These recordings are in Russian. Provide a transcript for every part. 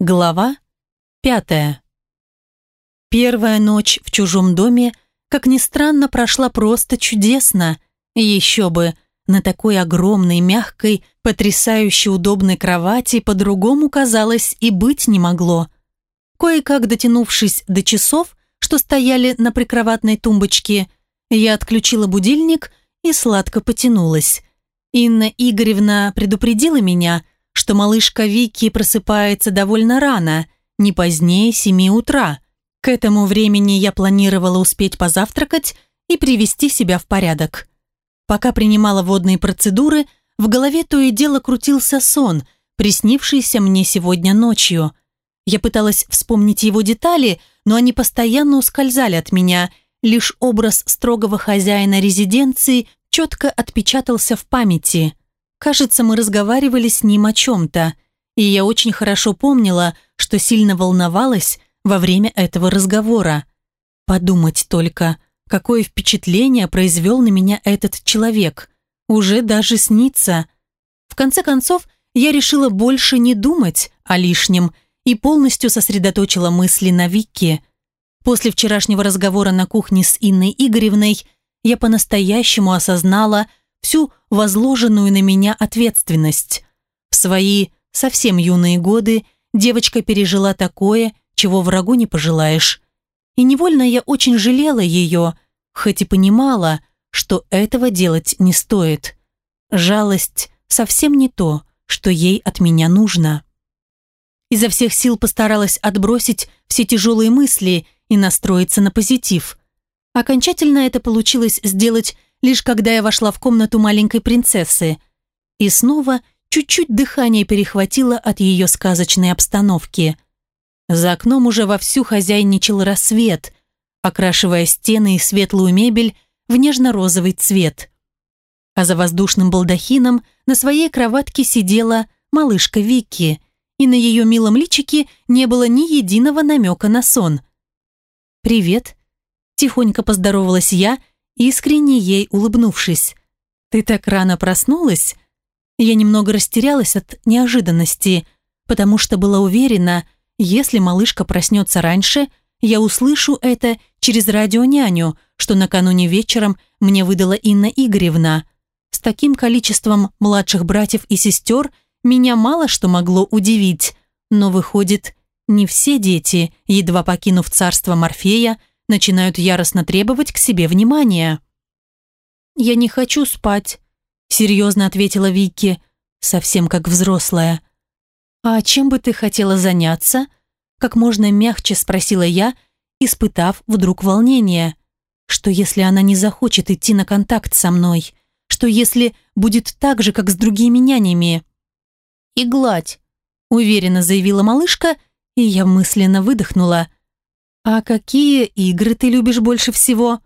Глава пятая. Первая ночь в чужом доме, как ни странно, прошла просто чудесно. Еще бы, на такой огромной, мягкой, потрясающе удобной кровати по-другому, казалось, и быть не могло. Кое-как дотянувшись до часов, что стояли на прикроватной тумбочке, я отключила будильник и сладко потянулась. Инна Игоревна предупредила меня – что малышка Вики просыпается довольно рано, не позднее семи утра. К этому времени я планировала успеть позавтракать и привести себя в порядок. Пока принимала водные процедуры, в голове то и дело крутился сон, приснившийся мне сегодня ночью. Я пыталась вспомнить его детали, но они постоянно ускользали от меня, лишь образ строгого хозяина резиденции четко отпечатался в памяти. Кажется, мы разговаривали с ним о чем-то, и я очень хорошо помнила, что сильно волновалась во время этого разговора. Подумать только, какое впечатление произвел на меня этот человек. Уже даже снится. В конце концов, я решила больше не думать о лишнем и полностью сосредоточила мысли на Вике. После вчерашнего разговора на кухне с Инной Игоревной я по-настоящему осознала, всю возложенную на меня ответственность. В свои совсем юные годы девочка пережила такое, чего врагу не пожелаешь. И невольно я очень жалела ее, хоть и понимала, что этого делать не стоит. Жалость совсем не то, что ей от меня нужно. Изо всех сил постаралась отбросить все тяжелые мысли и настроиться на позитив. Окончательно это получилось сделать лишь когда я вошла в комнату маленькой принцессы. И снова чуть-чуть дыхание перехватило от ее сказочной обстановки. За окном уже вовсю хозяйничал рассвет, окрашивая стены и светлую мебель в нежно-розовый цвет. А за воздушным балдахином на своей кроватке сидела малышка Вики, и на ее милом личике не было ни единого намека на сон. «Привет», – тихонько поздоровалась я искренне ей улыбнувшись. «Ты так рано проснулась?» Я немного растерялась от неожиданности, потому что была уверена, если малышка проснется раньше, я услышу это через радионяню, что накануне вечером мне выдала Инна Игоревна. С таким количеством младших братьев и сестер меня мало что могло удивить, но выходит, не все дети, едва покинув царство Морфея, начинают яростно требовать к себе внимания. «Я не хочу спать», — серьезно ответила Вики, совсем как взрослая. «А чем бы ты хотела заняться?» Как можно мягче спросила я, испытав вдруг волнение. Что если она не захочет идти на контакт со мной? Что если будет так же, как с другими нянями? «И гладь», — уверенно заявила малышка, и я мысленно выдохнула — «А какие игры ты любишь больше всего?»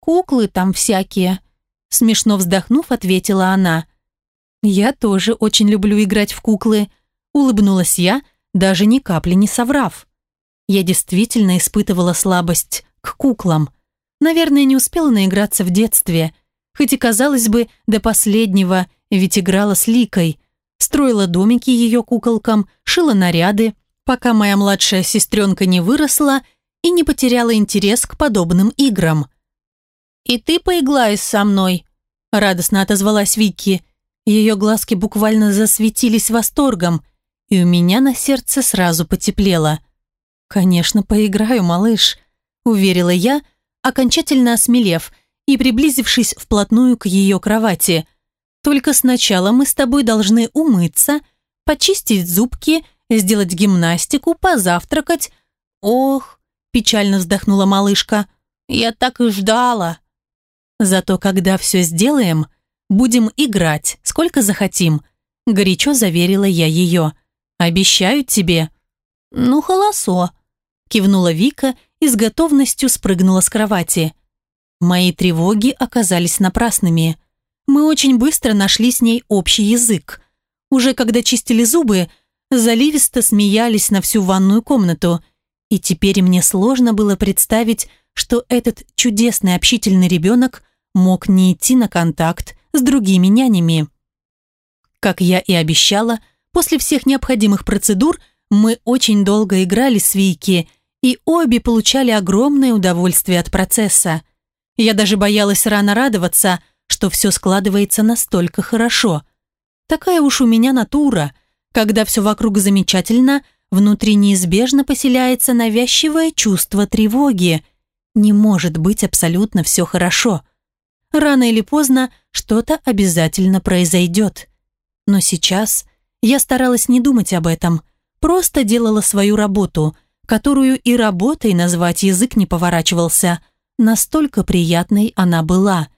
«Куклы там всякие», — смешно вздохнув, ответила она. «Я тоже очень люблю играть в куклы», — улыбнулась я, даже ни капли не соврав. Я действительно испытывала слабость к куклам. Наверное, не успела наиграться в детстве, хоть и, казалось бы, до последнего, ведь играла с Ликой, строила домики ее куколкам, шила наряды, пока моя младшая сестренка не выросла и не потеряла интерес к подобным играм. «И ты поиглаешь со мной?» – радостно отозвалась Вики. Ее глазки буквально засветились восторгом, и у меня на сердце сразу потеплело. «Конечно, поиграю, малыш», – уверила я, окончательно осмелев и приблизившись вплотную к ее кровати. «Только сначала мы с тобой должны умыться, почистить зубки, сделать гимнастику, позавтракать. Ох, печально вздохнула малышка. «Я так и ждала». «Зато когда все сделаем, будем играть, сколько захотим», горячо заверила я ее. «Обещаю тебе». «Ну, холосо», кивнула Вика и с готовностью спрыгнула с кровати. Мои тревоги оказались напрасными. Мы очень быстро нашли с ней общий язык. Уже когда чистили зубы, заливисто смеялись на всю ванную комнату – и теперь мне сложно было представить, что этот чудесный общительный ребенок мог не идти на контакт с другими нянями. Как я и обещала, после всех необходимых процедур Мы очень долго играли с Вики, и обе получали огромное удовольствие от процесса. Я даже боялась рано радоваться, что все складывается настолько хорошо. Такая уж у меня натура. Когда все вокруг замечательно, внутри неизбежно поселяется навязчивое чувство тревоги. Не может быть абсолютно все хорошо. Рано или поздно что-то обязательно произойдет. Но сейчас я старалась не думать об этом, просто делала свою работу, которую и работой назвать язык не поворачивался. Настолько приятной она была.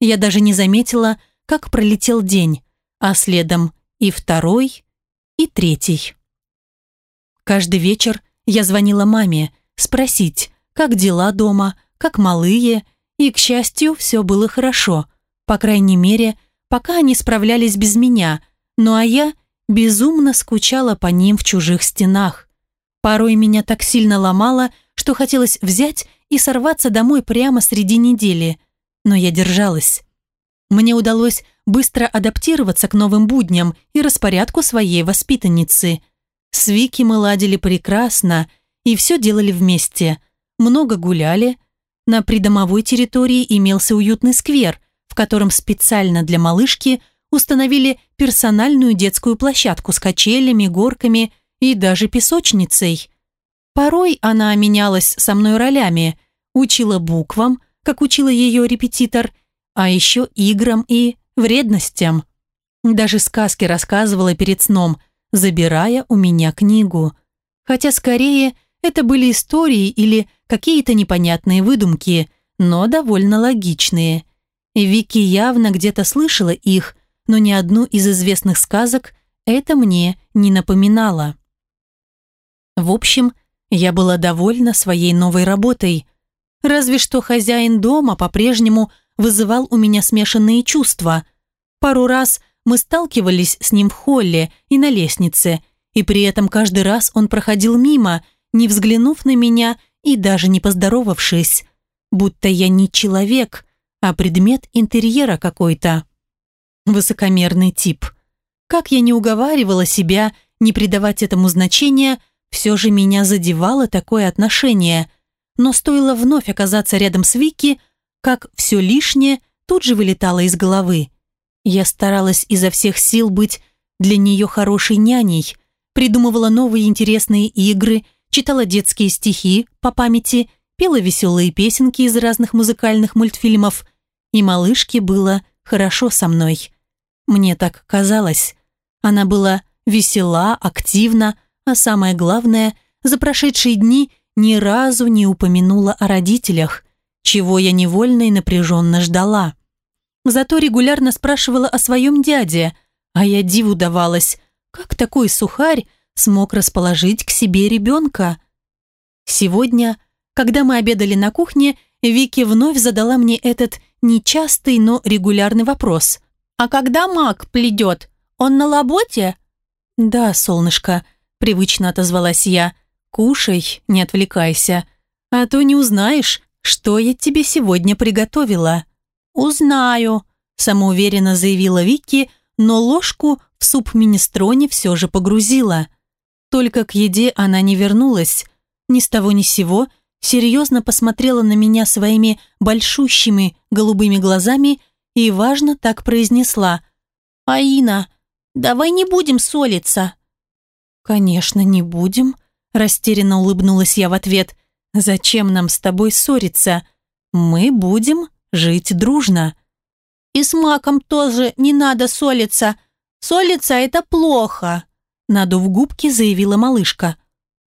Я даже не заметила, как пролетел день, а следом и второй, и третий. Каждый вечер я звонила маме спросить, как дела дома, как малые, и, к счастью, все было хорошо. По крайней мере, пока они справлялись без меня, ну а я безумно скучала по ним в чужих стенах. Порой меня так сильно ломало, что хотелось взять и сорваться домой прямо среди недели. Но я держалась. Мне удалось быстро адаптироваться к новым будням и распорядку своей воспитанницы. С Вики мы ладили прекрасно и все делали вместе. Много гуляли. На придомовой территории имелся уютный сквер, в котором специально для малышки установили персональную детскую площадку с качелями, горками и даже песочницей. Порой она менялась со мной ролями, учила буквам, как учила ее репетитор, а еще играм и вредностям. Даже сказки рассказывала перед сном, забирая у меня книгу. Хотя скорее это были истории или какие-то непонятные выдумки, но довольно логичные. Вики явно где-то слышала их, но ни одну из известных сказок это мне не напоминало. В общем, я была довольна своей новой работой. Разве что хозяин дома по-прежнему вызывал у меня смешанные чувства. Пару раз мы сталкивались с ним в холле и на лестнице, и при этом каждый раз он проходил мимо, не взглянув на меня и даже не поздоровавшись, будто я не человек, а предмет интерьера какой-то. Высокомерный тип. Как я не уговаривала себя не придавать этому значения, все же меня задевало такое отношение. Но стоило вновь оказаться рядом с Вики, как все лишнее тут же вылетало из головы. Я старалась изо всех сил быть для нее хорошей няней, придумывала новые интересные игры, читала детские стихи по памяти, пела веселые песенки из разных музыкальных мультфильмов, и малышке было хорошо со мной. Мне так казалось. Она была весела, активна, а самое главное, за прошедшие дни ни разу не упомянула о родителях, чего я невольно и напряженно ждала. Зато регулярно спрашивала о своем дяде, а я диву давалась, как такой сухарь смог расположить к себе ребенка. Сегодня, когда мы обедали на кухне, Вики вновь задала мне этот нечастый, но регулярный вопрос. «А когда маг пледет? Он на лаботе?» «Да, солнышко», — привычно отозвалась я. «Кушай, не отвлекайся, а то не узнаешь, что я тебе сегодня приготовила». «Узнаю», – самоуверенно заявила Вики, но ложку в суп минестроне все же погрузила. Только к еде она не вернулась. Ни с того ни сего серьезно посмотрела на меня своими большущими голубыми глазами и важно так произнесла. «Аина, давай не будем ссориться». «Конечно, не будем», – растерянно улыбнулась я в ответ. «Зачем нам с тобой ссориться? Мы будем жить дружно. И с маком тоже не надо солиться. Солиться – это плохо, надув губки, заявила малышка.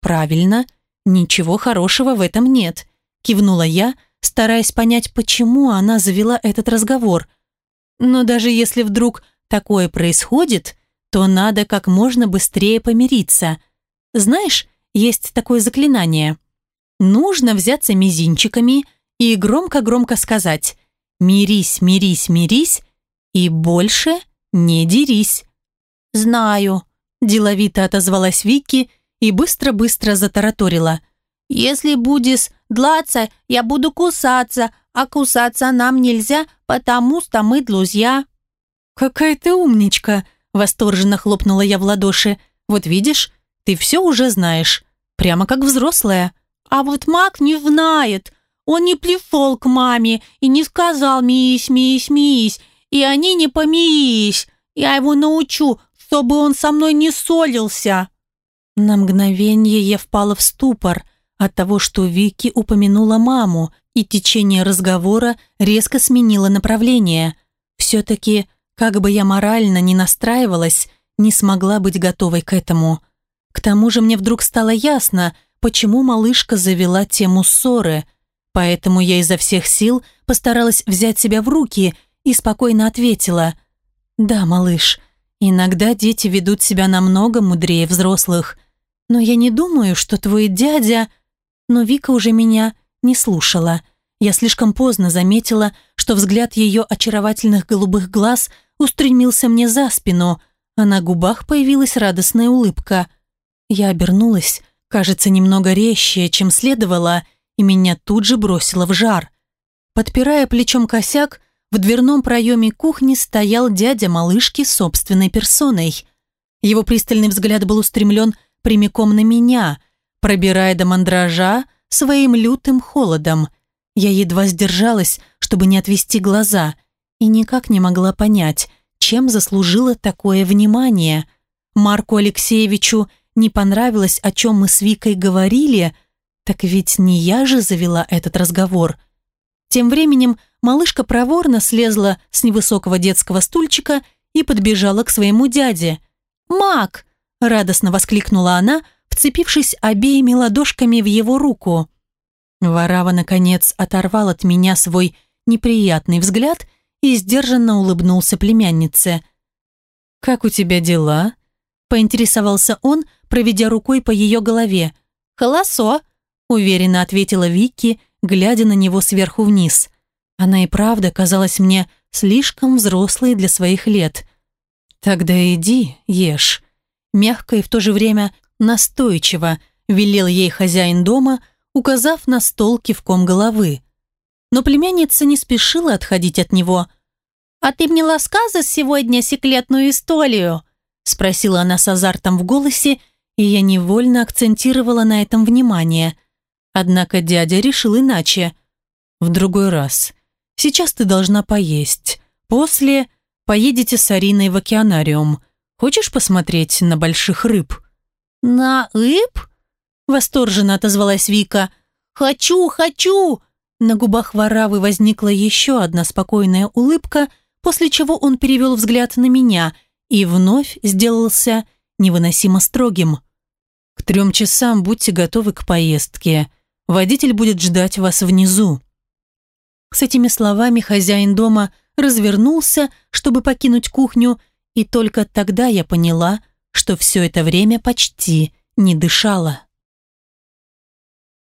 Правильно, ничего хорошего в этом нет, кивнула я, стараясь понять, почему она завела этот разговор. Но даже если вдруг такое происходит, то надо как можно быстрее помириться. Знаешь, есть такое заклинание. Нужно взяться мизинчиками и громко-громко сказать «Мирись, мирись, мирись» и больше не дерись. «Знаю», – деловито отозвалась Вики и быстро-быстро затараторила. «Если будешь длаться, я буду кусаться, а кусаться нам нельзя, потому что мы друзья». «Какая ты умничка!» – восторженно хлопнула я в ладоши. «Вот видишь, ты все уже знаешь, прямо как взрослая. А вот Мак не знает. Он не плефол к маме и не сказал «мись, мись, мись», и они не помирились. Я его научу, чтобы он со мной не ссорился». На мгновение я впала в ступор от того, что Вики упомянула маму, и течение разговора резко сменило направление. Все-таки, как бы я морально не настраивалась, не смогла быть готовой к этому. К тому же мне вдруг стало ясно, почему малышка завела тему ссоры, поэтому я изо всех сил постаралась взять себя в руки и спокойно ответила «Да, малыш, иногда дети ведут себя намного мудрее взрослых, но я не думаю, что твой дядя...» Но Вика уже меня не слушала. Я слишком поздно заметила, что взгляд ее очаровательных голубых глаз устремился мне за спину, а на губах появилась радостная улыбка. Я обернулась, кажется, немного резче, чем следовало, и меня тут же бросило в жар. Подпирая плечом косяк, в дверном проеме кухни стоял дядя малышки собственной персоной. Его пристальный взгляд был устремлен прямиком на меня, пробирая до мандража своим лютым холодом. Я едва сдержалась, чтобы не отвести глаза, и никак не могла понять, чем заслужила такое внимание. Марку Алексеевичу не понравилось, о чем мы с Викой говорили, так ведь не я же завела этот разговор. Тем временем малышка проворно слезла с невысокого детского стульчика и подбежала к своему дяде. «Мак!» – радостно воскликнула она, вцепившись обеими ладошками в его руку. Варава, наконец, оторвал от меня свой неприятный взгляд и сдержанно улыбнулся племяннице. «Как у тебя дела?» – поинтересовался он, проведя рукой по ее голове. «Холосо», – уверенно ответила Вики, глядя на него сверху вниз. Она и правда казалась мне слишком взрослой для своих лет. «Тогда иди, ешь». Мягко и в то же время настойчиво велел ей хозяин дома, указав на стол кивком головы. Но племянница не спешила отходить от него. «А ты мне рассказы сегодня секретную историю?» спросила она с азартом в голосе, и я невольно акцентировала на этом внимание. Однако дядя решил иначе. «В другой раз. Сейчас ты должна поесть. После поедете с Ариной в океанариум. Хочешь посмотреть на больших рыб?» «На рыб?» Восторженно отозвалась Вика. «Хочу, хочу!» На губах Варавы возникла еще одна спокойная улыбка, после чего он перевел взгляд на меня и вновь сделался невыносимо строгим. «К трем часам будьте готовы к поездке. Водитель будет ждать вас внизу». С этими словами хозяин дома развернулся, чтобы покинуть кухню, и только тогда я поняла, что все это время почти не дышала.